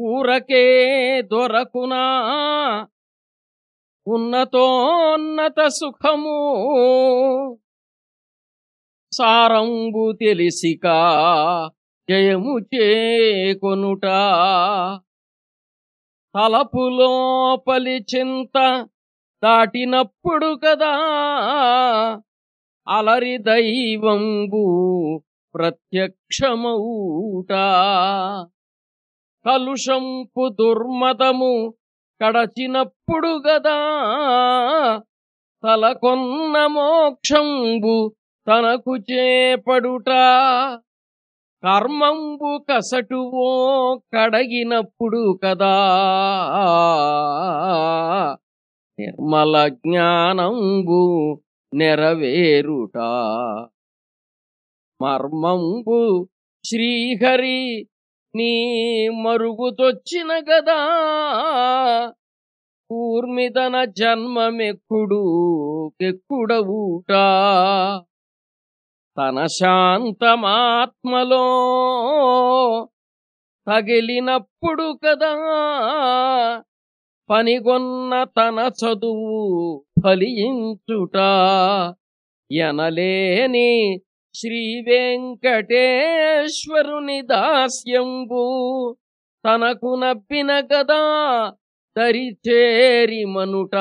ఊరకే దొరకునా? ఉన్నతోన్నత సుఖము. సారంబు తెలిసిక జయము చేకొనుట. తలపులోపలి చింత దాటినప్పుడు కదా అలరి దైవంబు ప్రత్యక్షమౌట. కలుషంపు దుర్మతము కడచినప్పుడు గదా తలకొన్న మోక్షంబు తనకు చేపడుట. కర్మంబు కసటువో కడగినప్పుడు కదా. నిర్మల జ్ఞానంబు నెరవేరుట. మర్మంబు శ్రీహరి నీ మరుగుతొచ్చిన గదా. కూర్మిదన జన్మమెక్కుడు కెక్కుడవుట. తన శాంతమాత్మలో తగిలినప్పుడు కదా. పనిగొన్న తన చదువు ఫలించుట ఎనలేని శ్రీ వెంకటేశ్వరుని దాస్యంబు. తనకు నప్పిన కదా దరిచేరి మనుట.